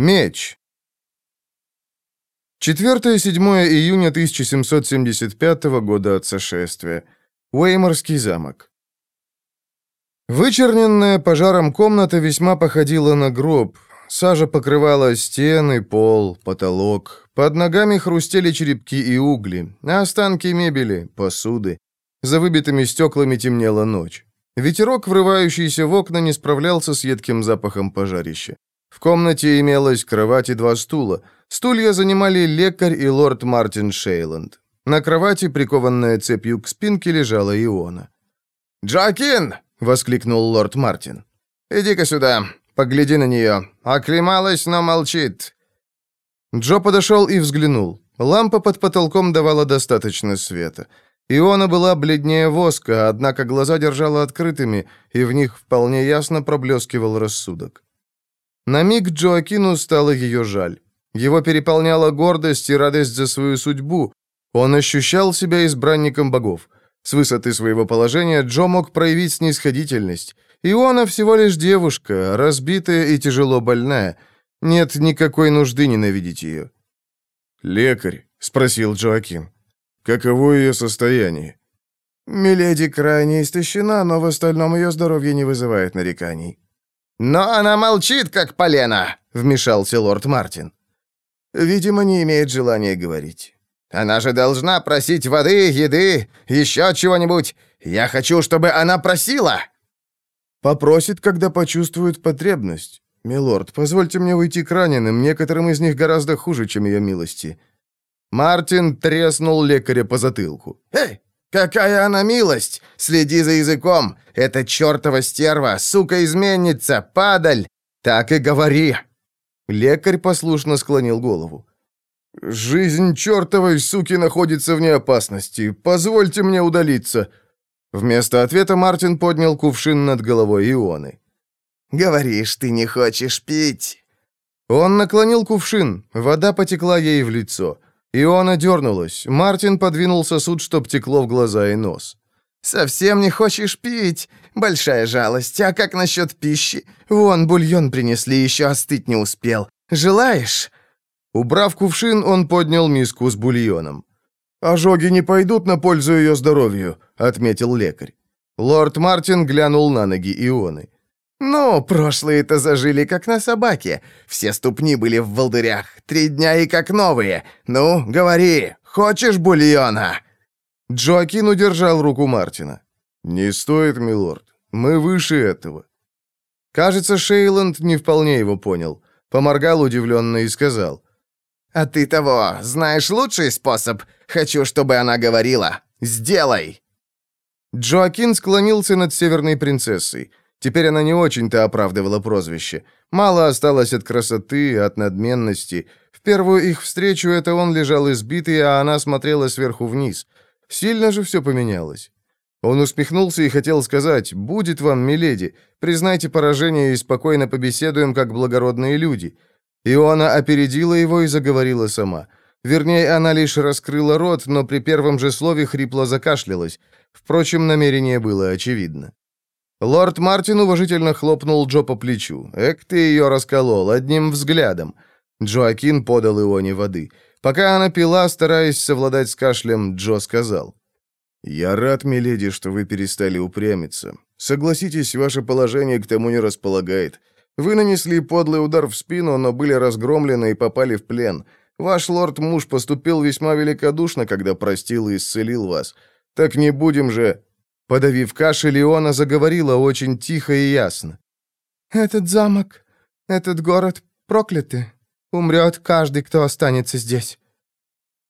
Меч. 4-7 июня 1775 года от сошествия. Уэйморский замок. Вычерненная пожаром комната весьма походила на гроб. Сажа покрывала стены, пол, потолок. Под ногами хрустели черепки и угли, а останки мебели, посуды. За выбитыми стеклами темнела ночь. Ветерок, врывающийся в окна, не справлялся с едким запахом пожарища. Комнате имелась кровать и два стула. Стулья занимали лекарь и лорд Мартин Шейланд. На кровати, прикованная цепью к спинке, лежала Иона. «Джоакин!» — воскликнул лорд Мартин. «Иди-ка сюда, погляди на нее. Оклемалась, но молчит». Джо подошел и взглянул. Лампа под потолком давала достаточно света. Иона была бледнее воска, однако глаза держала открытыми, и в них вполне ясно проблескивал рассудок. На миг Джоакину стало ее жаль. Его переполняла гордость и радость за свою судьбу. Он ощущал себя избранником богов. С высоты своего положения Джо мог проявить снисходительность. Иона всего лишь девушка, разбитая и тяжело больная. Нет никакой нужды ненавидеть ее. «Лекарь?» — спросил Джоакин. «Каково ее состояние?» «Миледи крайне истощена, но в остальном ее здоровье не вызывает нареканий». «Но она молчит, как полено!» — вмешался лорд Мартин. «Видимо, не имеет желания говорить. Она же должна просить воды, еды, еще чего-нибудь. Я хочу, чтобы она просила!» «Попросит, когда почувствует потребность. Милорд, позвольте мне уйти к раненым, некоторым из них гораздо хуже, чем ее милости». Мартин треснул лекаря по затылку. «Эй, «Какая она милость! Следи за языком! Это чертова стерва, сука-изменница, падаль! Так и говори!» Лекарь послушно склонил голову. «Жизнь чертовой суки находится вне опасности. Позвольте мне удалиться». Вместо ответа Мартин поднял кувшин над головой Ионы. «Говоришь, ты не хочешь пить?» Он наклонил кувшин, вода потекла ей в лицо. Иона дернулась. Мартин подвинул сосуд, чтоб текло в глаза и нос. «Совсем не хочешь пить? Большая жалость. А как насчет пищи? Вон, бульон принесли, еще остыть не успел. Желаешь?» Убрав кувшин, он поднял миску с бульоном. «Ожоги не пойдут на пользу ее здоровью», — отметил лекарь. Лорд Мартин глянул на ноги Ионы. «Ну, прошлые-то зажили, как на собаке. Все ступни были в волдырях. Три дня и как новые. Ну, говори, хочешь бульона?» Джоакин удержал руку Мартина. «Не стоит, милорд. Мы выше этого». Кажется, Шейланд не вполне его понял. Поморгал удивленно и сказал. «А ты того, знаешь лучший способ? Хочу, чтобы она говорила. Сделай!» Джоакин склонился над северной принцессой. Теперь она не очень-то оправдывала прозвище. Мало осталось от красоты, от надменности. В первую их встречу это он лежал избитый, а она смотрела сверху вниз. Сильно же все поменялось. Он усмехнулся и хотел сказать «Будет вам, миледи, признайте поражение и спокойно побеседуем, как благородные люди». Иоанна опередила его и заговорила сама. Вернее, она лишь раскрыла рот, но при первом же слове хрипло закашлялась. Впрочем, намерение было очевидно. Лорд Мартин уважительно хлопнул Джо по плечу. «Эк ты ее расколол, одним взглядом». Джоакин подал Ионе воды. Пока она пила, стараясь совладать с кашлем, Джо сказал. «Я рад, миледи, что вы перестали упрямиться. Согласитесь, ваше положение к тому не располагает. Вы нанесли подлый удар в спину, но были разгромлены и попали в плен. Ваш лорд-муж поступил весьма великодушно, когда простил и исцелил вас. Так не будем же...» Подавив кашель, Иона заговорила очень тихо и ясно. «Этот замок, этот город прокляты. Умрет каждый, кто останется здесь».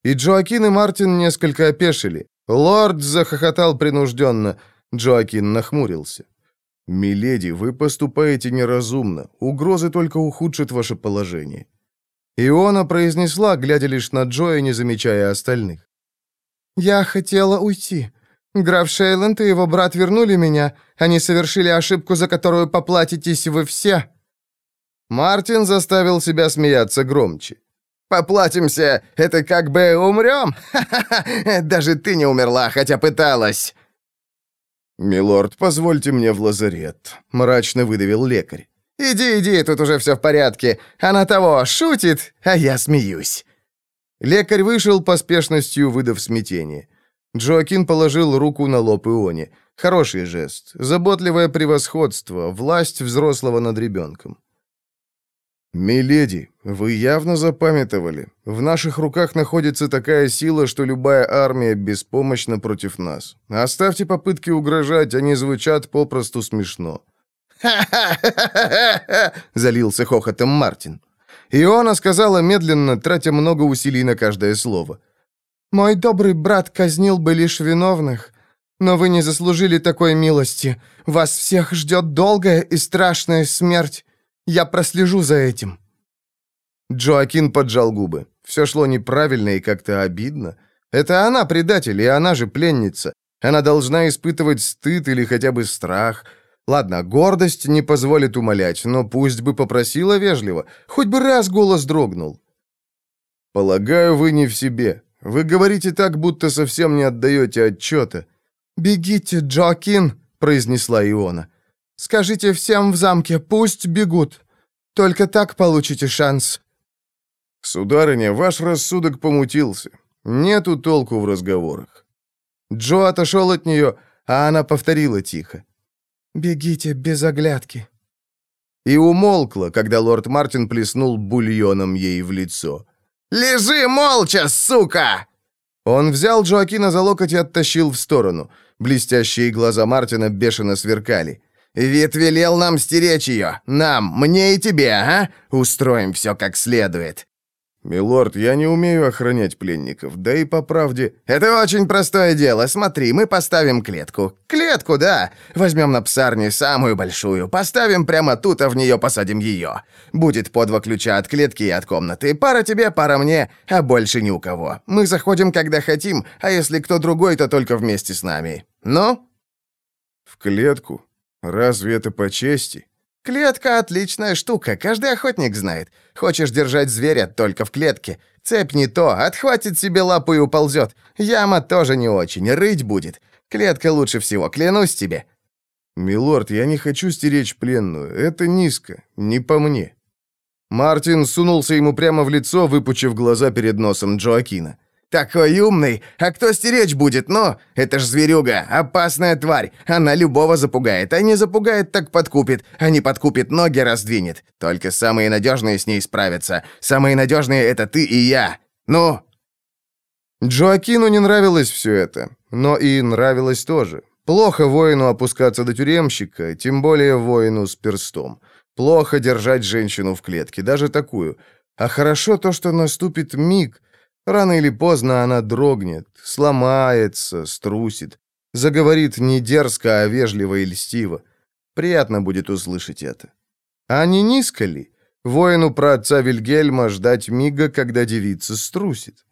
И Джоакин и Мартин несколько опешили. Лорд захохотал принужденно. Джоакин нахмурился. «Миледи, вы поступаете неразумно. Угрозы только ухудшат ваше положение». Иона произнесла, глядя лишь на Джо не замечая остальных. «Я хотела уйти. Граф Шейланд и его брат вернули меня. Они совершили ошибку, за которую поплатитесь вы все». Мартин заставил себя смеяться громче. «Поплатимся! Это как бы умрем? Даже ты не умерла, хотя пыталась!» «Милорд, позвольте мне в лазарет», — мрачно выдавил лекарь. Иди, иди, тут уже все в порядке. Она того шутит, а я смеюсь». Лекарь вышел поспешностью, выдав смятение. Джоакин положил руку на лоб Ионе. Хороший жест. Заботливое превосходство, власть взрослого над ребенком. «Миледи, вы явно запамятовали. В наших руках находится такая сила, что любая армия беспомощна против нас. Оставьте попытки угрожать, они звучат попросту смешно». «Ха-ха-ха-ха-ха!» — залился хохотом Мартин. Иона сказала медленно, тратя много усилий на каждое слово. «Мой добрый брат казнил бы лишь виновных, но вы не заслужили такой милости. Вас всех ждет долгая и страшная смерть. Я прослежу за этим». Джоакин поджал губы. Все шло неправильно и как-то обидно. Это она предатель, и она же пленница. Она должна испытывать стыд или хотя бы страх. Ладно, гордость не позволит умолять, но пусть бы попросила вежливо. Хоть бы раз голос дрогнул. «Полагаю, вы не в себе. Вы говорите так, будто совсем не отдаете отчета». «Бегите, Джоакин», — произнесла Иона. Скажите всем в замке, пусть бегут. Только так получите шанс». «Сударыня, ваш рассудок помутился. Нету толку в разговорах». Джо отошел от нее, а она повторила тихо. «Бегите без оглядки». И умолкла, когда лорд Мартин плеснул бульоном ей в лицо. «Лежи молча, сука!» Он взял Джоакина за локоть и оттащил в сторону. Блестящие глаза Мартина бешено сверкали. Вид велел нам стеречь ее. Нам, мне и тебе, а? Устроим все как следует». «Милорд, я не умею охранять пленников, да и по правде...» «Это очень простое дело. Смотри, мы поставим клетку. Клетку, да. Возьмем на псарне самую большую, поставим прямо тут, а в нее посадим ее. Будет по два ключа от клетки и от комнаты. Пара тебе, пара мне, а больше ни у кого. Мы заходим, когда хотим, а если кто другой, то только вместе с нами. Ну?» «В клетку?» Разве это по чести? Клетка — отличная штука, каждый охотник знает. Хочешь держать зверя только в клетке. Цепь не то, отхватит себе лапу и уползет. Яма тоже не очень, рыть будет. Клетка лучше всего, клянусь тебе». «Милорд, я не хочу стеречь пленную. Это низко. Не по мне». Мартин сунулся ему прямо в лицо, выпучив глаза перед носом Джоакина. «Такой умный! А кто стеречь будет, ну? Это ж зверюга, опасная тварь. Она любого запугает, а не запугает, так подкупит. А не подкупит, ноги раздвинет. Только самые надежные с ней справятся. Самые надежные — это ты и я. Ну?» Джоакину не нравилось все это, но и нравилось тоже. Плохо воину опускаться до тюремщика, тем более воину с перстом. Плохо держать женщину в клетке, даже такую. А хорошо то, что наступит миг — Рано или поздно она дрогнет, сломается, струсит. Заговорит не дерзко, а вежливо и льстиво. Приятно будет услышать это. А не низко ли? Воину про отца Вильгельма ждать мига, когда девица струсит.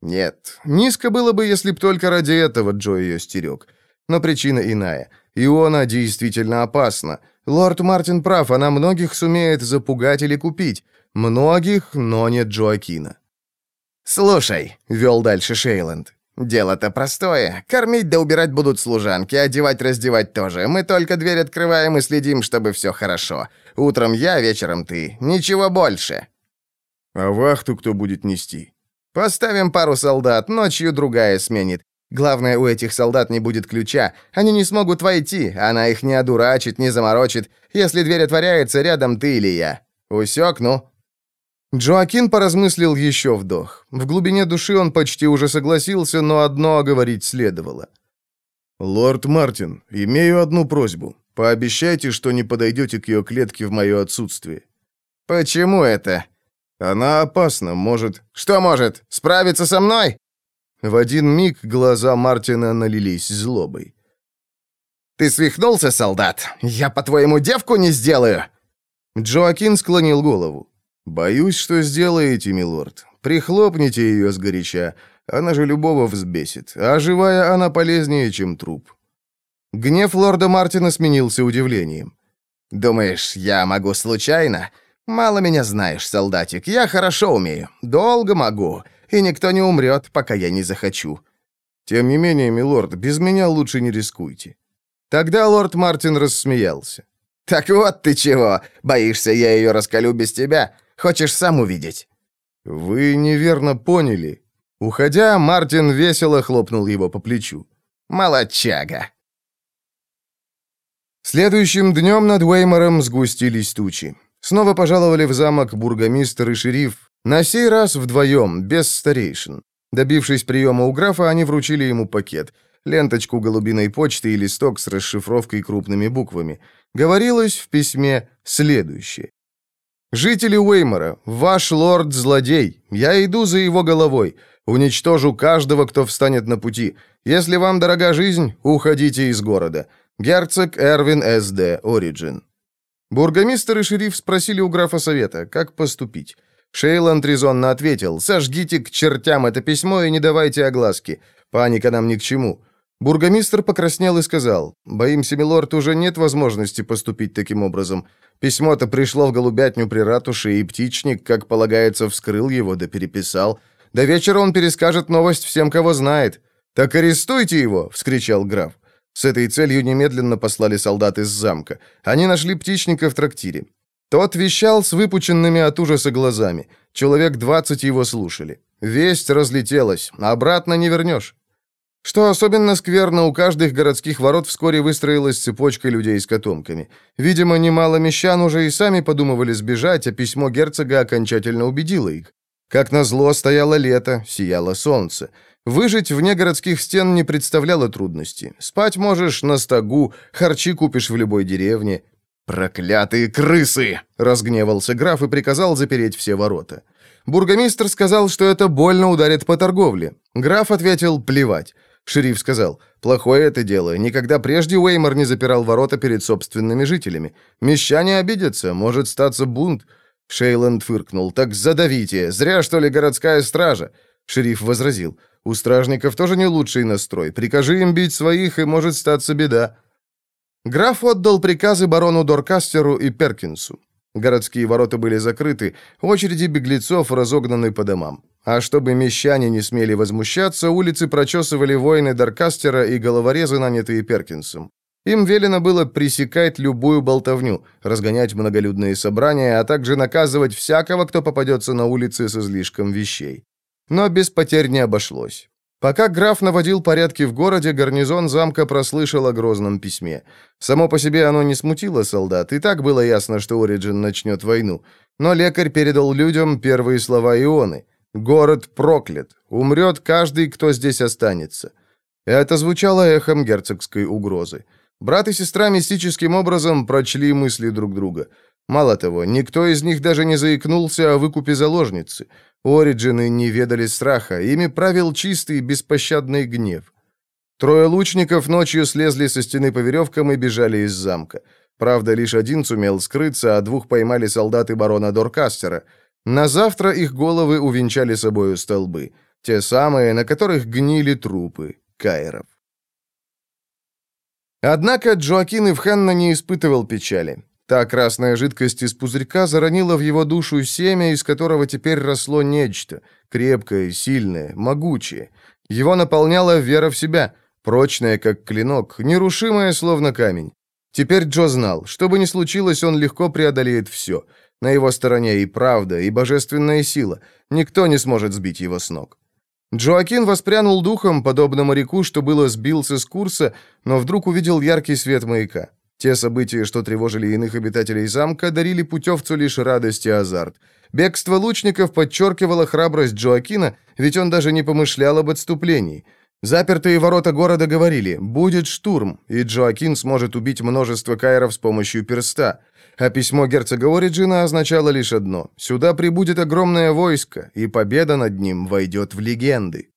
Нет, низко было бы, если б только ради этого Джо ее стерег. Но причина иная. Иона действительно опасна. Лорд Мартин прав, она многих сумеет запугать или купить. Многих, но не Джоакина. «Слушай», — вел дальше Шейланд, — «дело-то простое. Кормить да убирать будут служанки, одевать-раздевать тоже. Мы только дверь открываем и следим, чтобы все хорошо. Утром я, вечером ты. Ничего больше». «А вахту кто будет нести?» «Поставим пару солдат, ночью другая сменит. Главное, у этих солдат не будет ключа. Они не смогут войти, она их не одурачит, не заморочит. Если дверь отворяется, рядом ты или я. Усек, ну?» Джоакин поразмыслил еще вдох. В глубине души он почти уже согласился, но одно оговорить следовало. «Лорд Мартин, имею одну просьбу. Пообещайте, что не подойдете к ее клетке в мое отсутствие». «Почему это?» «Она опасна, может...» «Что может? Справиться со мной?» В один миг глаза Мартина налились злобой. «Ты свихнулся, солдат? Я, по-твоему, девку не сделаю?» Джоакин склонил голову. «Боюсь, что сделаете, милорд. Прихлопните ее сгоряча. Она же любого взбесит. А живая она полезнее, чем труп». Гнев лорда Мартина сменился удивлением. «Думаешь, я могу случайно? Мало меня знаешь, солдатик. Я хорошо умею. Долго могу. И никто не умрет, пока я не захочу». «Тем не менее, милорд, без меня лучше не рискуйте». Тогда лорд Мартин рассмеялся. «Так вот ты чего! Боишься, я ее раскалю без тебя? Хочешь сам увидеть?» «Вы неверно поняли». Уходя, Мартин весело хлопнул его по плечу. «Молодчага!» Следующим днем над Уэймором сгустились тучи. Снова пожаловали в замок бургомистр и шериф, на сей раз вдвоем, без старейшин. Добившись приема у графа, они вручили ему пакет, ленточку голубиной почты и листок с расшифровкой крупными буквами. Говорилось в письме следующее. «Жители Уэймора, ваш лорд-злодей, я иду за его головой, уничтожу каждого, кто встанет на пути. Если вам дорога жизнь, уходите из города. Герцог Эрвин С.Д. Ориджин». Бургомистр и шериф спросили у графа совета, как поступить. Шейланд резонно ответил, «Сожгите к чертям это письмо и не давайте огласки. Паника нам ни к чему». Бургомистр покраснел и сказал, «Боимся, милорд, уже нет возможности поступить таким образом. Письмо-то пришло в голубятню при ратуше, и птичник, как полагается, вскрыл его да переписал. До вечера он перескажет новость всем, кого знает». «Так арестуйте его!» — вскричал граф. С этой целью немедленно послали солдат из замка. Они нашли птичника в трактире. Тот вещал с выпученными от ужаса глазами. Человек двадцать его слушали. Весть разлетелась, обратно не вернешь. Что особенно скверно, у каждых городских ворот вскоре выстроилась цепочка людей с котомками. Видимо, немало мещан уже и сами подумывали сбежать, а письмо герцога окончательно убедило их. Как назло, стояло лето, сияло солнце. Выжить вне городских стен не представляло трудности. Спать можешь на стогу, харчи купишь в любой деревне. «Проклятые крысы!» — разгневался граф и приказал запереть все ворота. Бургомистр сказал, что это больно ударит по торговле. Граф ответил «плевать». Шериф сказал, «Плохое это дело. Никогда прежде Уэймор не запирал ворота перед собственными жителями. Мещане обидятся, может статься бунт». Шейланд фыркнул, «Так задавите. Зря, что ли, городская стража?» Шериф возразил, «У стражников тоже не лучший настрой. Прикажи им бить своих, и может статься беда». Граф отдал приказы барону Доркастеру и Перкинсу. Городские ворота были закрыты, очереди беглецов разогнаны по домам. А чтобы мещане не смели возмущаться, улицы прочесывали воины Доркастера и головорезы, нанятые Перкинсом. Им велено было пресекать любую болтовню, разгонять многолюдные собрания, а также наказывать всякого, кто попадется на улице с излишком вещей. Но без потерь не обошлось. Пока граф наводил порядки в городе, гарнизон замка прослышал о грозном письме. Само по себе оно не смутило солдат, и так было ясно, что Ориджин начнет войну. Но лекарь передал людям первые слова Ионы. «Город проклят. Умрет каждый, кто здесь останется». Это звучало эхом герцогской угрозы. Брат и сестра мистическим образом прочли мысли друг друга. Мало того, никто из них даже не заикнулся о выкупе заложницы. Ориджины не ведали страха, ими правил чистый беспощадный гнев. Трое лучников ночью слезли со стены по веревкам и бежали из замка. Правда, лишь один сумел скрыться, а двух поймали солдаты барона Доркастера. На завтра их головы увенчали собою столбы, те самые, на которых гнили трупы кайров. Однако Джоакин Ивханна не испытывал печали. Та красная жидкость из пузырька заронила в его душу семя, из которого теперь росло нечто, крепкое, сильное, могучее. Его наполняла вера в себя, прочная, как клинок, нерушимая, словно камень. Теперь Джо знал, что бы ни случилось, он легко преодолеет все. На его стороне и правда, и божественная сила. Никто не сможет сбить его с ног. Джоакин воспрянул духом, подобно моряку, что было сбился с курса, но вдруг увидел яркий свет маяка. Те события, что тревожили иных обитателей замка, дарили путевцу лишь радость и азарт. Бегство лучников подчеркивало храбрость Джоакина, ведь он даже не помышлял об отступлении. Запертые ворота города говорили «будет штурм», и Джоакин сможет убить множество кайров с помощью перста. А письмо герцога Ориджина означало лишь одно – сюда прибудет огромное войско, и победа над ним войдет в легенды.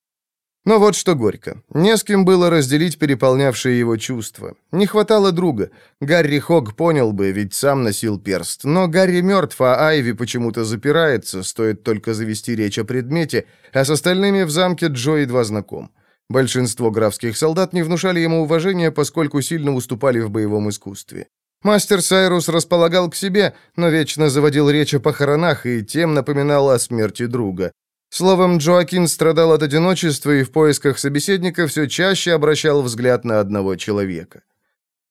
Но вот что горько. Не с кем было разделить переполнявшие его чувства. Не хватало друга. Гарри Хог понял бы, ведь сам носил перст. Но Гарри мертв, а Айви почему-то запирается, стоит только завести речь о предмете, а с остальными в замке Джо едва знаком. Большинство графских солдат не внушали ему уважения, поскольку сильно уступали в боевом искусстве. Мастер Сайрус располагал к себе, но вечно заводил речь о похоронах и тем напоминал о смерти друга. Словом, Джоакин страдал от одиночества и в поисках собеседника все чаще обращал взгляд на одного человека.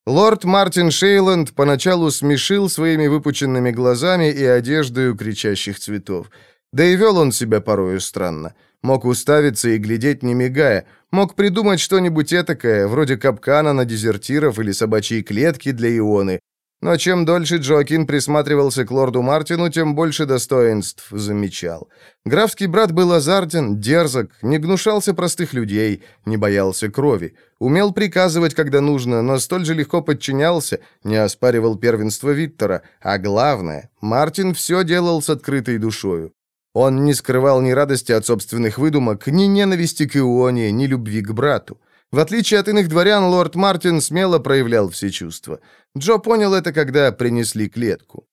Лорд Мартин Шейланд поначалу смешил своими выпученными глазами и одеждою кричащих цветов. Да и вел он себя порою странно. Мог уставиться и глядеть, не мигая. Мог придумать что-нибудь этакое, вроде капкана на дезертиров или собачьей клетки для Ионы. Но чем дольше Джоакин присматривался к лорду Мартину, тем больше достоинств замечал. Графский брат был азартен, дерзок, не гнушался простых людей, не боялся крови. Умел приказывать, когда нужно, но столь же легко подчинялся, не оспаривал первенство Виттера. А главное, Мартин все делал с открытой душою. Он не скрывал ни радости от собственных выдумок, ни ненависти к Ионе, ни любви к брату. В отличие от иных дворян, лорд Мартин смело проявлял все чувства. Джо понял это, когда принесли клетку.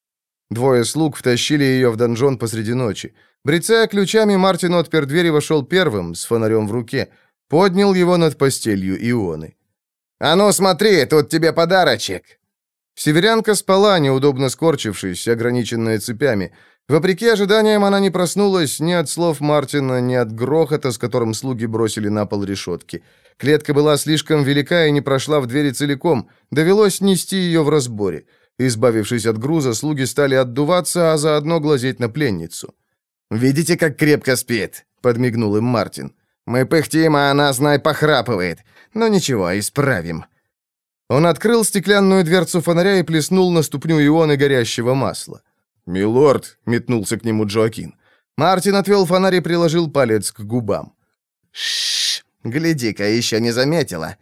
Двое слуг втащили ее в донжон посреди ночи. Брецая ключами, Мартин отпер дверь и вошел первым, с фонарем в руке. Поднял его над постелью Ионы. «А ну смотри, тут тебе подарочек!» Северянка спала, неудобно скорчившись, ограниченная цепями. Вопреки ожиданиям, она не проснулась ни от слов Мартина, ни от грохота, с которым слуги бросили на пол решетки. Клетка была слишком велика и не прошла в двери целиком. Довелось нести ее в разборе. Избавившись от груза, слуги стали отдуваться, а заодно глазеть на пленницу. «Видите, как крепко спит?» — подмигнул им Мартин. «Мы пыхтим, а она, знай, похрапывает. Но ничего, исправим». Он открыл стеклянную дверцу фонаря и плеснул на ступню ионы горящего масла. «Милорд!» — метнулся к нему Джоакин. Мартин отвел фонарь и приложил палец к губам. «Шшш! Гляди-ка, еще не заметила!»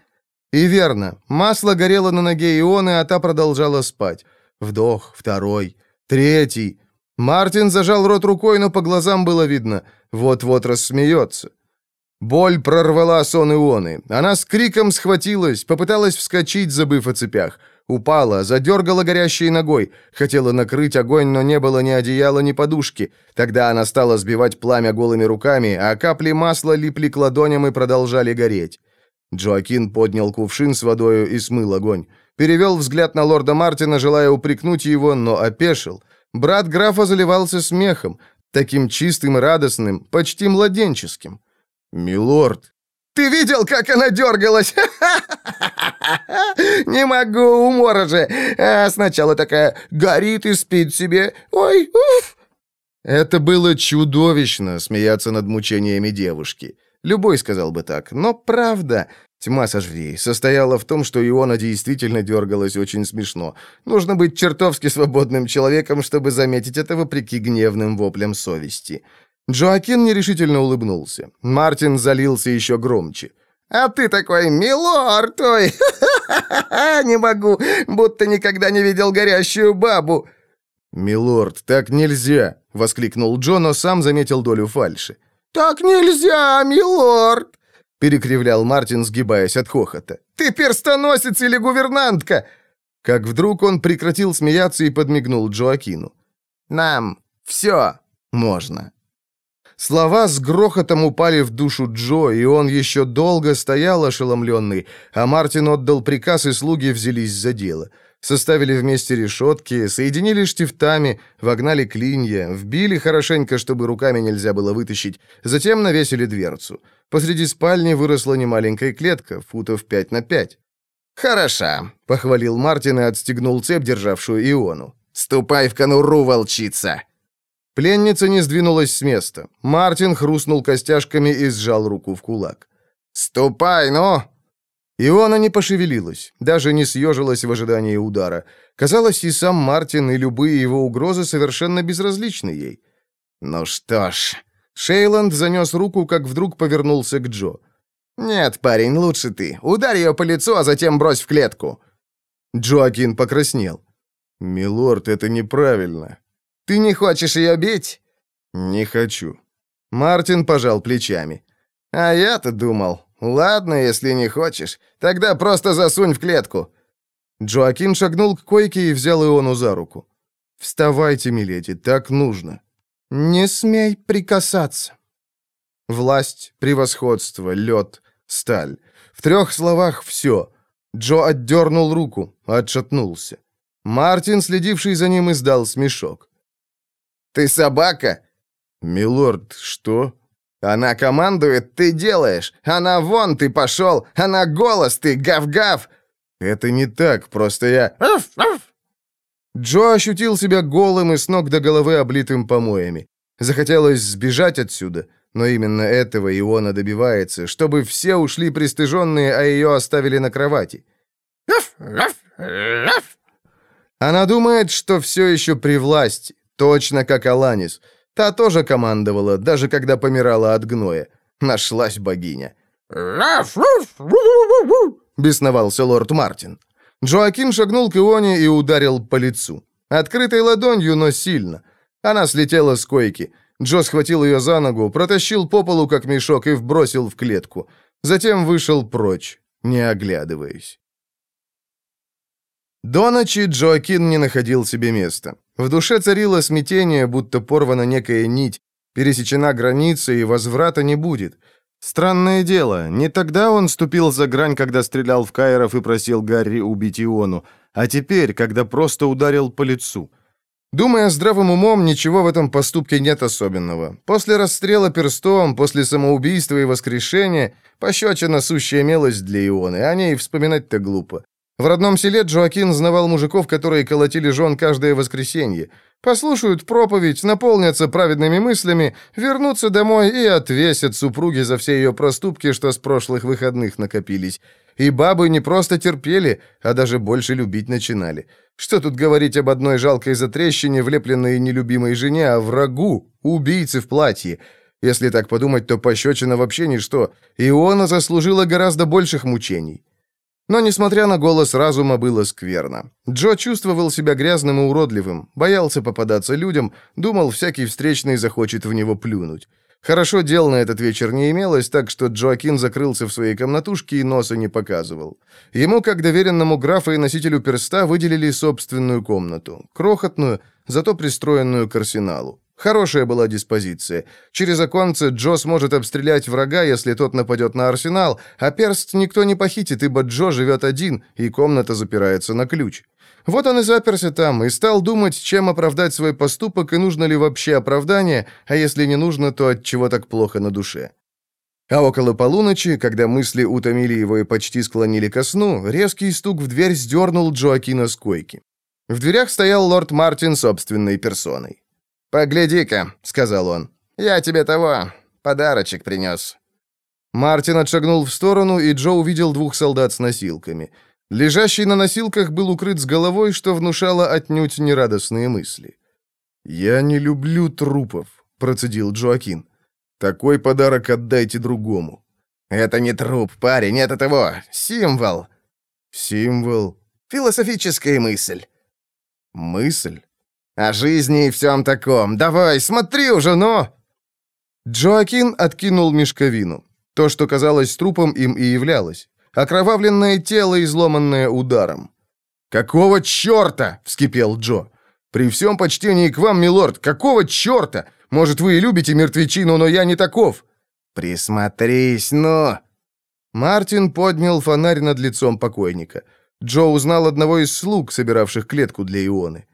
И верно, масло горело на ноге Ионы, а та продолжала спать. Вдох, второй, третий. Мартин зажал рот рукой, но по глазам было видно. Вот-вот рассмеется. Боль прорвала сон Ионы. Она с криком схватилась, попыталась вскочить, забыв о цепях. Упала, задергала горящей ногой. Хотела накрыть огонь, но не было ни одеяла, ни подушки. Тогда она стала сбивать пламя голыми руками, а капли масла липли к ладоням и продолжали гореть. Джоакин поднял кувшин с водою и смыл огонь. Перевел взгляд на лорда Мартина, желая упрекнуть его, но опешил. Брат графа заливался смехом, таким чистым и радостным, почти младенческим. «Милорд!» «Ты видел, как она дергалась? Не могу, умора же! А сначала такая горит и спит себе. Ой, уф!» Это было чудовищно, смеяться над мучениями девушки. Любой сказал бы так, но правда, тьма сожри, состояла в том, что Иона действительно дергалась очень смешно. Нужно быть чертовски свободным человеком, чтобы заметить это вопреки гневным воплям совести. Джоакин нерешительно улыбнулся. Мартин залился еще громче. «А ты такой, милорд, ой, не могу, будто никогда не видел горящую бабу». «Милорд, так нельзя!» — воскликнул Джо, но сам заметил долю фальши. «Так нельзя, милорд!» — перекривлял Мартин, сгибаясь от хохота. «Ты перстоносец или гувернантка?» Как вдруг он прекратил смеяться и подмигнул Джоакину. «Нам все можно». Слова с грохотом упали в душу Джо, и он еще долго стоял ошеломленный, а Мартин отдал приказ, и слуги взялись за дело. Составили вместе решетки, соединили штифтами, вогнали клинья, вбили хорошенько, чтобы руками нельзя было вытащить, затем навесили дверцу. Посреди спальни выросла немаленькая клетка, футов пять на пять. «Хороша», — похвалил Мартин и отстегнул цепь, державшую Иону. «Ступай в конуру, волчица!» Пленница не сдвинулась с места. Мартин хрустнул костяшками и сжал руку в кулак. «Ступай, ну!» Иона не пошевелилась, даже не съежилась в ожидании удара. Казалось, и сам Мартин, и любые его угрозы совершенно безразличны ей. «Ну что ж...» Шейланд занес руку, как вдруг повернулся к Джо. «Нет, парень, лучше ты. Ударь ее по лицу, а затем брось в клетку». Джоакин покраснел. «Милорд, это неправильно». «Ты не хочешь ее бить?» «Не хочу». Мартин пожал плечами. «А я-то думал. Ладно, если не хочешь. Тогда просто засунь в клетку». Джоакин шагнул к койке и взял Иону за руку. «Вставайте, миледи, так нужно». «Не смей прикасаться». Власть, превосходство, лед, сталь. В трех словах все. Джо отдернул руку, отшатнулся. Мартин, следивший за ним, издал смешок. Ты собака?» «Милорд, что?» «Она командует, ты делаешь. Она вон, ты пошел. Она голос, ты гав-гав». «Это не так, просто я...» Джо ощутил себя голым и с ног до головы облитым помоями. Захотелось сбежать отсюда, но именно этого Иона добивается, чтобы все ушли пристыженные, а ее оставили на кровати. Она думает, что все еще при власти, точно как Аланис. Та тоже командовала, даже когда помирала от гноя. Нашлась богиня. Бесновался лорд Мартин. Джоакин шагнул к Ионе и ударил по лицу. Открытой ладонью, но сильно. Она слетела с койки. Джо схватил ее за ногу, протащил по полу, как мешок, и вбросил в клетку. Затем вышел прочь, не оглядываясь. До ночи Джоакин не находил себе места. В душе царило смятение, будто порвана некая нить, пересечена граница, и возврата не будет. Странное дело, не тогда он ступил за грань, когда стрелял в Кайров и просил Гарри убить Иону, а теперь, когда просто ударил по лицу. Думая здравым умом, ничего в этом поступке нет особенного. После расстрела перстом, после самоубийства и воскрешения, пощечина сущая мелость для Ионы, о ней вспоминать-то глупо. В родном селе Джоакин знавал мужиков, которые колотили жен каждое воскресенье. Послушают проповедь, наполнятся праведными мыслями, вернутся домой и отвесят супруге за все ее проступки, что с прошлых выходных накопились. И бабы не просто терпели, а даже больше любить начинали. Что тут говорить об одной жалкой затрещине, влепленной нелюбимой жене, а врагу, убийце в платье? Если так подумать, то пощечина вообще ничто. Иона заслужила гораздо больших мучений. Но, несмотря на голос разума, было скверно. Джо чувствовал себя грязным и уродливым, боялся попадаться людям, думал, всякий встречный захочет в него плюнуть. Хорошо дел на этот вечер не имелось, так что Джоакин закрылся в своей комнатушке и носа не показывал. Ему, как доверенному графу и носителю перста, выделили собственную комнату. Крохотную, зато пристроенную к арсеналу. Хорошая была диспозиция. Через оконце Джо сможет обстрелять врага, если тот нападет на арсенал, а перст никто не похитит, ибо Джо живет один, и комната запирается на ключ. Вот он и заперся там, и стал думать, чем оправдать свой поступок, и нужно ли вообще оправдание, а если не нужно, то от чего так плохо на душе. А около полуночи, когда мысли утомили его и почти склонили ко сну, резкий стук в дверь сдернул Джоакина с койки. В дверях стоял лорд Мартин собственной персоной. «Погляди-ка», — сказал он. «Я тебе того, подарочек принес». Мартин отшагнул в сторону, и Джо увидел двух солдат с носилками. Лежащий на носилках был укрыт с головой, что внушало отнюдь нерадостные мысли. «Я не люблю трупов», — процедил Джоакин. «Такой подарок отдайте другому». «Это не труп, парень, это того, символ». «Символ?» «Философическая мысль». «Мысль?» О жизни и всем таком. Давай, смотри уже, ну!» Джоакин откинул мешковину. То, что казалось трупом, им и являлось. Окровавленное тело, изломанное ударом. «Какого черта?» — вскипел Джо. «При всем почтении к вам, милорд, какого черта? Может, вы и любите мертвечину, но я не таков». «Присмотрись, ну!» Мартин поднял фонарь над лицом покойника. Джо узнал одного из слуг, собиравших клетку для Ионы.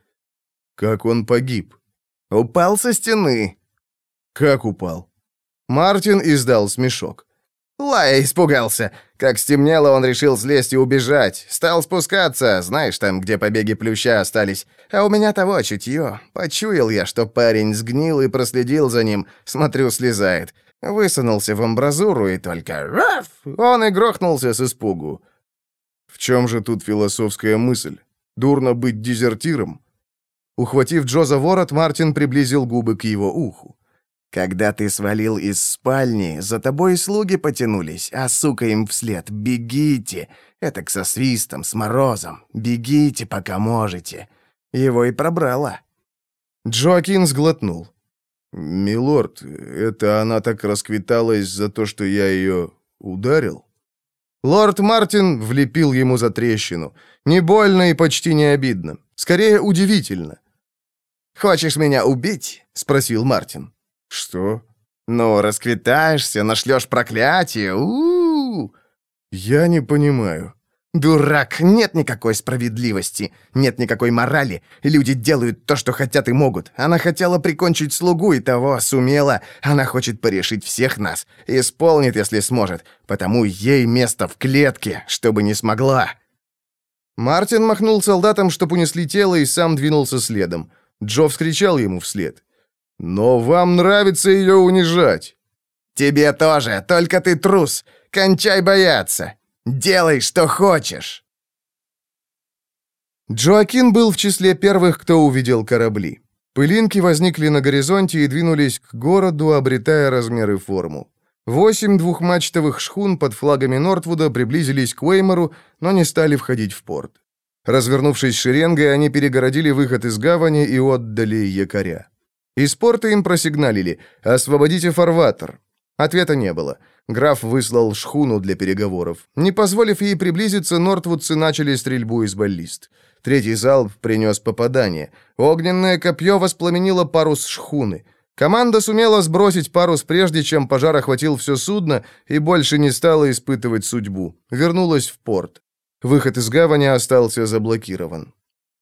Как он погиб? Упал со стены. Как упал? Мартин издал смешок. Лая испугался. Как стемнело, он решил слезть и убежать. Стал спускаться, знаешь, там, где побеги плюща остались. А у меня того чутье. Почуял я, что парень сгнил и проследил за ним. Смотрю, слезает. Высунулся в амбразуру и только... Раф! Он и грохнулся с испугу. В чем же тут философская мысль? Дурно быть дезертиром? Ухватив Джо за ворот, Мартин приблизил губы к его уху. «Когда ты свалил из спальни, за тобой слуги потянулись, а сука им вслед «Бегите!» Это к со свистом, с морозом. «Бегите, пока можете!» Его и пробрало. Джоакин сглотнул. «Милорд, это она так расквиталась за то, что я ее ударил?» Лорд Мартин влепил ему за трещину. Не больно и почти не обидно. Скорее, удивительно. «Хочешь меня убить?» — спросил Мартин. «Что?» «Ну, расквитаешься, нашлешь проклятие. У, -у, у «Я не понимаю». «Дурак, нет никакой справедливости, нет никакой морали. Люди делают то, что хотят и могут. Она хотела прикончить слугу и того сумела. Она хочет порешить всех нас. Исполнит, если сможет. Потому ей место в клетке, чтобы не смогла». Мартин махнул солдатам, чтоб унесли тело, и сам двинулся следом. Джо вскричал ему вслед. «Но вам нравится ее унижать!» «Тебе тоже, только ты трус! Кончай бояться! Делай, что хочешь!» Джоакин был в числе первых, кто увидел корабли. Пылинки возникли на горизонте и двинулись к городу, обретая размеры и форму. Восемь двухмачтовых шхун под флагами Нортвуда приблизились к Уэймору, но не стали входить в порт. Развернувшись шеренгой, они перегородили выход из гавани и отдали якоря. Из порта им просигналили «Освободите фарватер». Ответа не было. Граф выслал шхуну для переговоров. Не позволив ей приблизиться, нортвудцы начали стрельбу из баллист. Третий залп принес попадание. Огненное копье воспламенило парус шхуны. Команда сумела сбросить парус, прежде чем пожар охватил все судно, и больше не стала испытывать судьбу. Вернулась в порт. Выход из гавани остался заблокирован.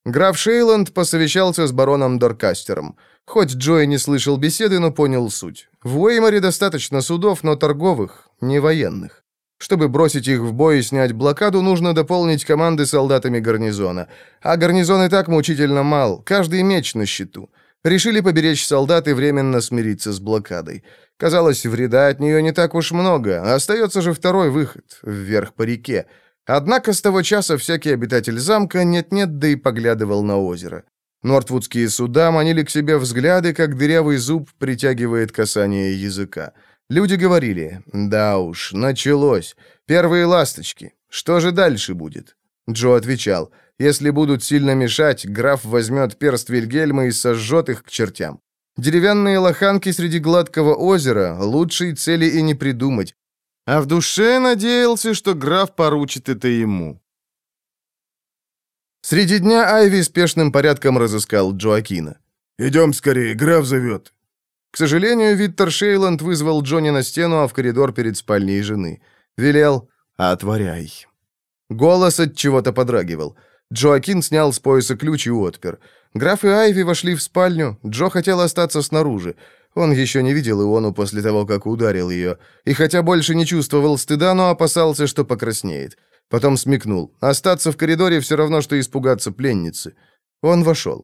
Граф Шейланд посовещался с бароном Доркастером. Хоть Джой не слышал беседы, но понял суть. В Уэйморе достаточно судов, но торговых, не военных. Чтобы бросить их в бой и снять блокаду, нужно дополнить команды солдатами гарнизона. А гарнизон и так мучительно мал, каждый меч на счету. Решили поберечь солдат и временно смириться с блокадой. Казалось, вреда от нее не так уж много, остается же второй выход, вверх по реке. Однако с того часа всякий обитатель замка нет-нет, да и поглядывал на озеро. Нортвудские суда манили к себе взгляды, как дырявый зуб притягивает касание языка. Люди говорили, да уж, началось. Первые ласточки. Что же дальше будет? Джо отвечал, если будут сильно мешать, граф возьмет перст Вильгельма и сожжет их к чертям. Деревянные лоханки среди гладкого озера, лучшей цели и не придумать. А в душе надеялся, что граф поручит это ему. Среди дня Айви спешным порядком разыскал Джоакина. «Идем скорее, граф зовет». К сожалению, Виттер Шейланд вызвал Джонни на стену, а в коридор перед спальней жены. Велел «Отворяй». Голос от чего-то подрагивал. Джоакин снял с пояса ключ и отпер. Граф и Айви вошли в спальню. Джо хотел остаться снаружи. Он еще не видел Иону после того, как ударил ее. И хотя больше не чувствовал стыда, но опасался, что покраснеет. Потом смекнул. Остаться в коридоре все равно, что испугаться пленницы. Он вошел.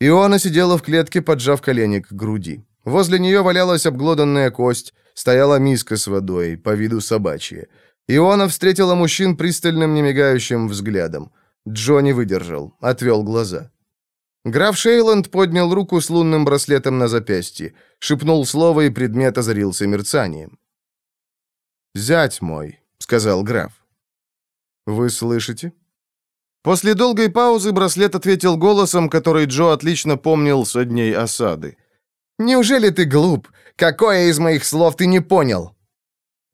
Иона сидела в клетке, поджав колени к груди. Возле нее валялась обглоданная кость, стояла миска с водой, по виду собачья. Иона встретила мужчин пристальным немигающим взглядом. Джо не выдержал, отвел глаза. Граф Шейланд поднял руку с лунным браслетом на запястье, шепнул слово, и предмет озарился мерцанием. «Зять мой», — сказал граф. «Вы слышите?» После долгой паузы браслет ответил голосом, который Джо отлично помнил со дней осады. Неужели ты глуп? Какое из моих слов ты не понял?»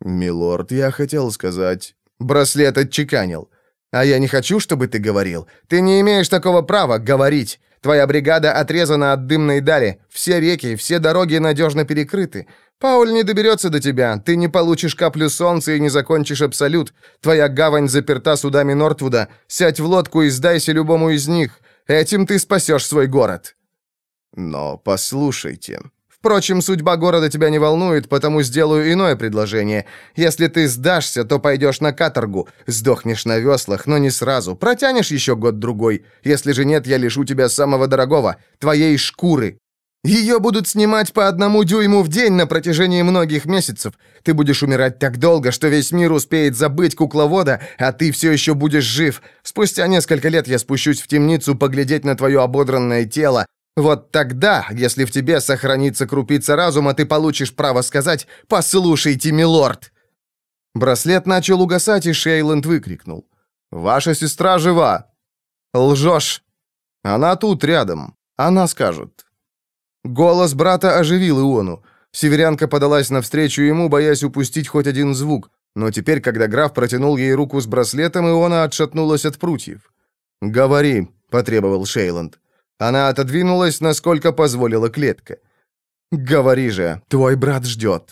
«Милорд, я хотел сказать...» Браслет отчеканил. «А я не хочу, чтобы ты говорил. Ты не имеешь такого права говорить. Твоя бригада отрезана от дымной дали. Все реки, все дороги надежно перекрыты. Пауль не доберется до тебя. Ты не получишь каплю солнца и не закончишь абсолют. Твоя гавань заперта судами Нортвуда. Сядь в лодку и сдайся любому из них. Этим ты спасешь свой город». Но послушайте. Впрочем, судьба города тебя не волнует, потому сделаю иное предложение. Если ты сдашься, то пойдешь на каторгу. Сдохнешь на веслах, но не сразу. Протянешь еще год-другой. Если же нет, я лишу тебя самого дорогого, твоей шкуры. Ее будут снимать по одному дюйму в день на протяжении многих месяцев. Ты будешь умирать так долго, что весь мир успеет забыть кукловода, а ты все еще будешь жив. Спустя несколько лет я спущусь в темницу поглядеть на твое ободранное тело, вот тогда, если в тебе сохранится крупица разума, ты получишь право сказать «Послушайте, милорд!» Браслет начал угасать, и Шейланд выкрикнул. «Ваша сестра жива!» «Лжешь!» «Она тут, рядом. Она скажет». Голос брата оживил Иону. Северянка подалась навстречу ему, боясь упустить хоть один звук. Но теперь, когда граф протянул ей руку с браслетом, Иона отшатнулась от прутьев. «Говори», — потребовал Шейланд. Она отодвинулась, насколько позволила клетка. «Говори же, твой брат ждет».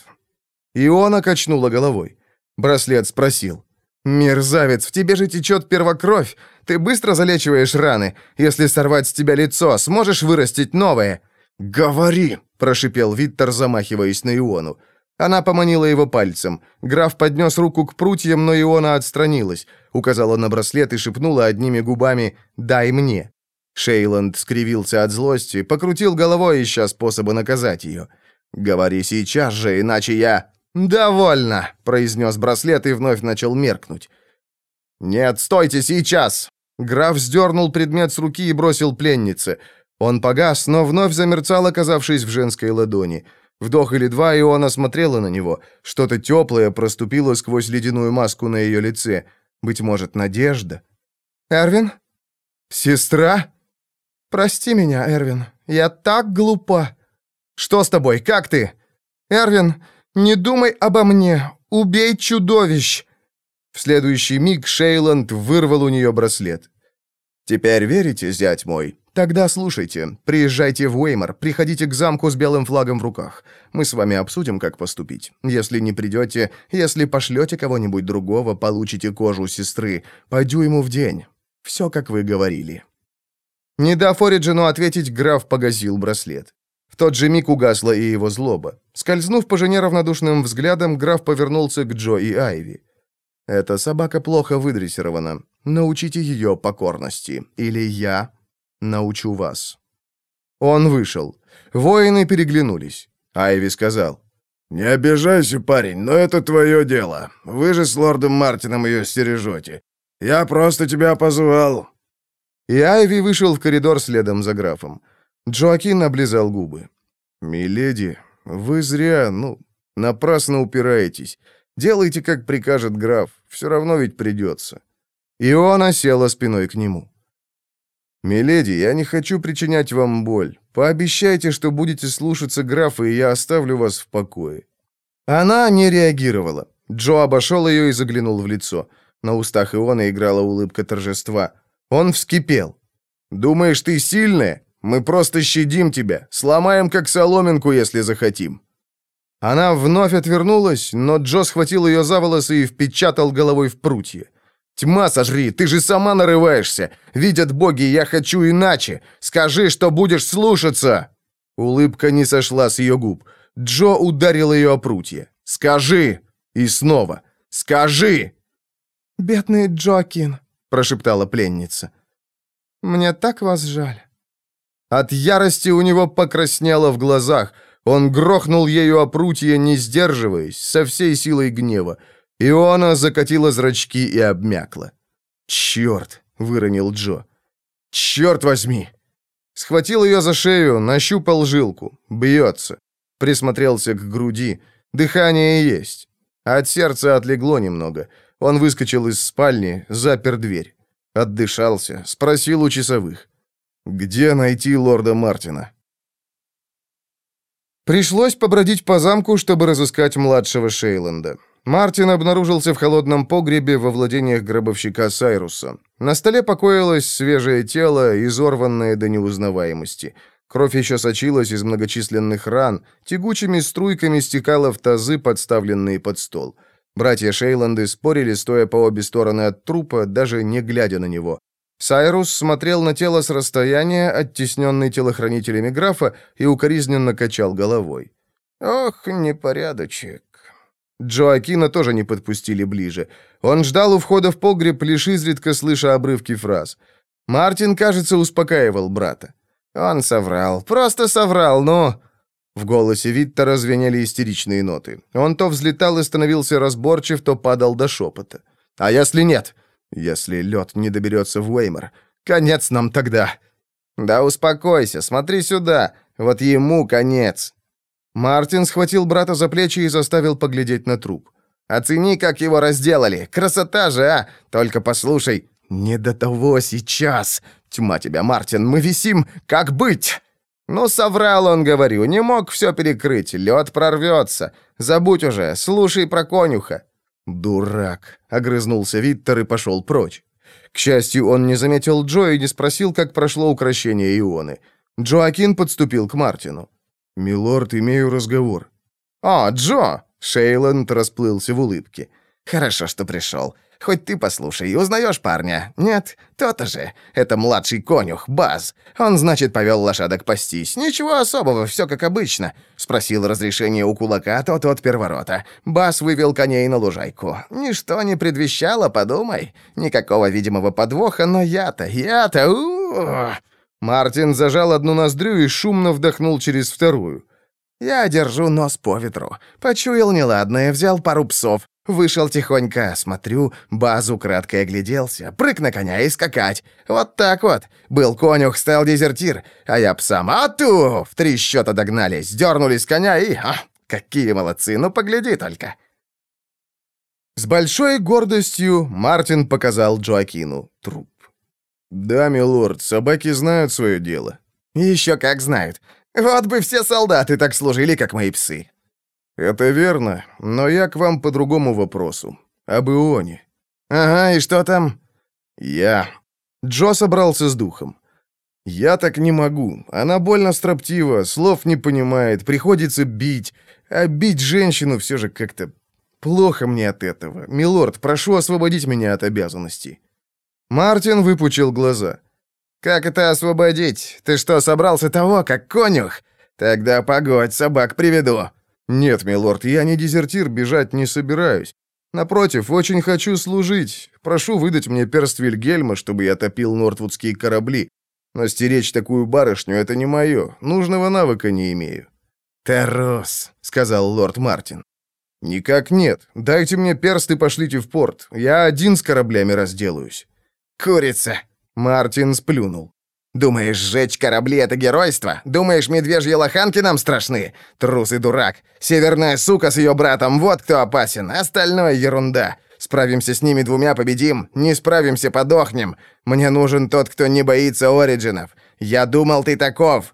Иона качнула головой. Браслет спросил. «Мерзавец, в тебе же течет первокровь. Ты быстро залечиваешь раны. Если сорвать с тебя лицо, сможешь вырастить новое?» «Говори!» – прошипел Виттер, замахиваясь на Иону. Она поманила его пальцем. Граф поднес руку к прутьям, но Иона отстранилась. Указала на браслет и шепнула одними губами «Дай мне». Шейланд скривился от злости, покрутил головой, ища способа наказать ее. «Говори сейчас же, иначе я...» «Довольно», — произнес браслет и вновь начал меркнуть. «Нет, стойте сейчас!» Граф сдернул предмет с руки и бросил пленнице. Он погас, но вновь замерцал, оказавшись в женской ладони. Вдох или два, и он осмотрела на него. Что-то теплое проступило сквозь ледяную маску на ее лице. Быть может, надежда? «Эрвин?» «Сестра?» «Прости меня, Эрвин. Я так глупа». «Что с тобой? Как ты?» «Эрвин, не думай обо мне. Убей чудовищ!» В следующий миг Шейланд вырвал у нее браслет. «Теперь верите, зять мой? Тогда слушайте. Приезжайте в Уэймор, приходите к замку с белым флагом в руках. Мы с вами обсудим, как поступить. Если не придете, если пошлете кого-нибудь другого, получите кожу сестры. Пойду ему в день. Все, как вы говорили». Не дав Ориджину ответить, граф погасил браслет. В тот же миг угасла и его злоба. Скользнув по жене равнодушным взглядом, граф повернулся к Джо и Айви. «Эта собака плохо выдрессирована. Научите ее покорности, или я научу вас». Он вышел. Воины переглянулись. Айви сказал. «Не обижайся, парень, но это твое дело. Вы же с лордом Мартином ее стережете. Я просто тебя позвал». И Айви вышел в коридор следом за графом. Джоакин облизал губы. «Миледи, вы зря, ну, напрасно упираетесь. Делайте, как прикажет граф, все равно ведь придется». Иона села спиной к нему. «Миледи, я не хочу причинять вам боль. Пообещайте, что будете слушаться графа, и я оставлю вас в покое». Она не реагировала. Джо обошел ее и заглянул в лицо. На устах Иона играла улыбка торжества. Он вскипел. «Думаешь, ты сильная? Мы просто щадим тебя, сломаем как соломинку, если захотим». Она вновь отвернулась, но Джо схватил ее за волосы и впечатал головой в прутье. «Тьма сожри, ты же сама нарываешься! Видят боги, я хочу иначе! Скажи, что будешь слушаться!» Улыбка не сошла с ее губ. Джо ударил ее о прутье. «Скажи!» И снова. «Скажи!» «Бедный Джоакин», — прошептала пленница. «Мне так вас жаль». От ярости у него покраснело в глазах. Он грохнул ею о прутье, не сдерживаясь, со всей силой гнева. Иона закатила зрачки и обмякла. «Черт!» — выронил Джо. «Черт возьми!» Схватил ее за шею, нащупал жилку. Бьется. Присмотрелся к груди. Дыхание есть. От сердца отлегло немного. Он выскочил из спальни, запер дверь. Отдышался, спросил у часовых. «Где найти лорда Мартина?» Пришлось побродить по замку, чтобы разыскать младшего Шейланда. Мартин обнаружился в холодном погребе во владениях гробовщика Сайруса. На столе покоилось свежее тело, изорванное до неузнаваемости. Кровь еще сочилась из многочисленных ран, тягучими струйками стекала в тазы, подставленные под стол. Братья Шейланды спорили, стоя по обе стороны от трупа, даже не глядя на него. Сайрус смотрел на тело с расстояния, оттесненный телохранителями графа, и укоризненно качал головой. «Ох, непорядочек». Джоакина тоже не подпустили ближе. Он ждал у входа в погреб, лишь изредка слыша обрывки фраз. Мартин, кажется, успокаивал брата. «Он соврал, просто соврал, но...» В голосе Виттера звенели истеричные ноты. Он то взлетал и становился разборчив, то падал до шепота. «А если нет? Если лед не доберется в Уэймор? Конец нам тогда!» «Да успокойся, смотри сюда, вот ему конец!» Мартин схватил брата за плечи и заставил поглядеть на труп. «Оцени, как его разделали! Красота же, а! Только послушай, не до того сейчас! Тьма тебя, Мартин, мы висим! Как быть?» «Ну, соврал он, говорю, не мог все перекрыть, лед прорвется. Забудь уже, слушай про конюха». «Дурак», — огрызнулся Виттер и пошел прочь. К счастью, он не заметил Джо и не спросил, как прошло украшение Ионы. Джоакин подступил к Мартину. «Милорд, имею разговор». «О, Джо!» — Шейланд расплылся в улыбке. Хорошо, что пришел. Хоть ты послушай, узнаешь парня? Нет? То-то же. Это младший конюх, Баз. Он, значит, повел лошадок пастись. Ничего особого, все как обычно. Спросил разрешение у кулака, тот от перворота. Баз вывел коней на лужайку. Ничто не предвещало, подумай. Никакого видимого подвоха, но я-то, я-то... У-у-у. Мартин зажал одну ноздрю и шумно вдохнул через вторую. Я держу нос по ветру. Почуял неладное, взял пару псов. Вышел тихонько, смотрю, базу кратко огляделся. Прыг на коня и скакать. Вот так вот. Был конюх, стал дезертир. А я псам, а ту! В три счета догнались, дернули с коня и... А, какие молодцы, ну погляди только. С большой гордостью Мартин показал Джоакину труп. «Да, милорд, собаки знают свое дело». «Еще как знают. Вот бы все солдаты так служили, как мои псы». «Это верно, но я к вам по другому вопросу. Об Ионе». «Ага, и что там?» «Я...» Джо собрался с духом. «Я так не могу. Она больно строптива, слов не понимает, приходится бить. А бить женщину все же как-то... Плохо мне от этого. Милорд, прошу освободить меня от обязанностей». Мартин выпучил глаза. «Как это освободить? Ты что, собрался того, как конюх? Тогда погодь, собак приведу». «Нет, милорд, я не дезертир, бежать не собираюсь. Напротив, очень хочу служить. Прошу выдать мне перст Вильгельма, чтобы я топил нортвудские корабли. Но стеречь такую барышню — это не мое. Нужного навыка не имею». «Террус», — сказал лорд Мартин. «Никак нет. Дайте мне перст и пошлите в порт. Я один с кораблями разделаюсь». «Курица!» Мартин сплюнул. «Думаешь, сжечь корабли — это геройство? Думаешь, медвежьи лоханки нам страшны? Трус и дурак. Северная сука с ее братом — вот кто опасен. Остальное — ерунда. Справимся с ними двумя — победим. Не справимся — подохнем. Мне нужен тот, кто не боится Ориджинов. Я думал, ты таков».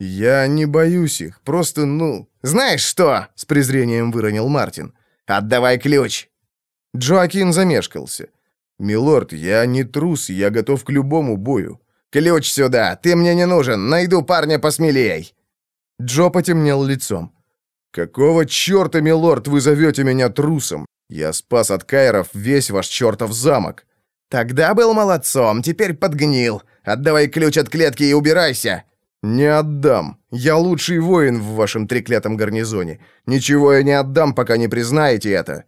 «Я не боюсь их. Просто, ну...» «Знаешь что?» — с презрением выронил Мартин. «Отдавай ключ». Джоакин замешкался. «Милорд, я не трус, я готов к любому бою». «Ключ сюда! Ты мне не нужен! Найду парня посмелей!» Джо потемнел лицом. «Какого черта, милорд, вы зовете меня трусом? Я спас от кайров весь ваш чертов замок». «Тогда был молодцом, теперь подгнил. Отдавай ключ от клетки и убирайся». «Не отдам. Я лучший воин в вашем треклятом гарнизоне. Ничего я не отдам, пока не признаете это».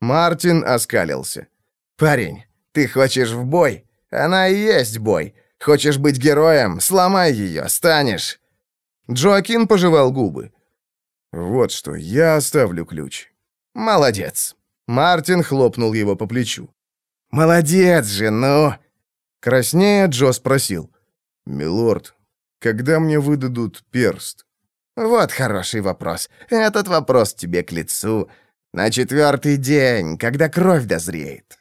Мартин оскалился. «Парень, ты хочешь в бой? Она и есть бой. Хочешь быть героем? Сломай ее, станешь!» Джоакин пожевал губы. «Вот что, я оставлю ключ». «Молодец!» Мартин хлопнул его по плечу. «Молодец же, ну!» Краснея, Джо спросил. «Милорд, когда мне выдадут перст?» «Вот хороший вопрос. Этот вопрос тебе к лицу. На четвертый день, когда кровь дозреет.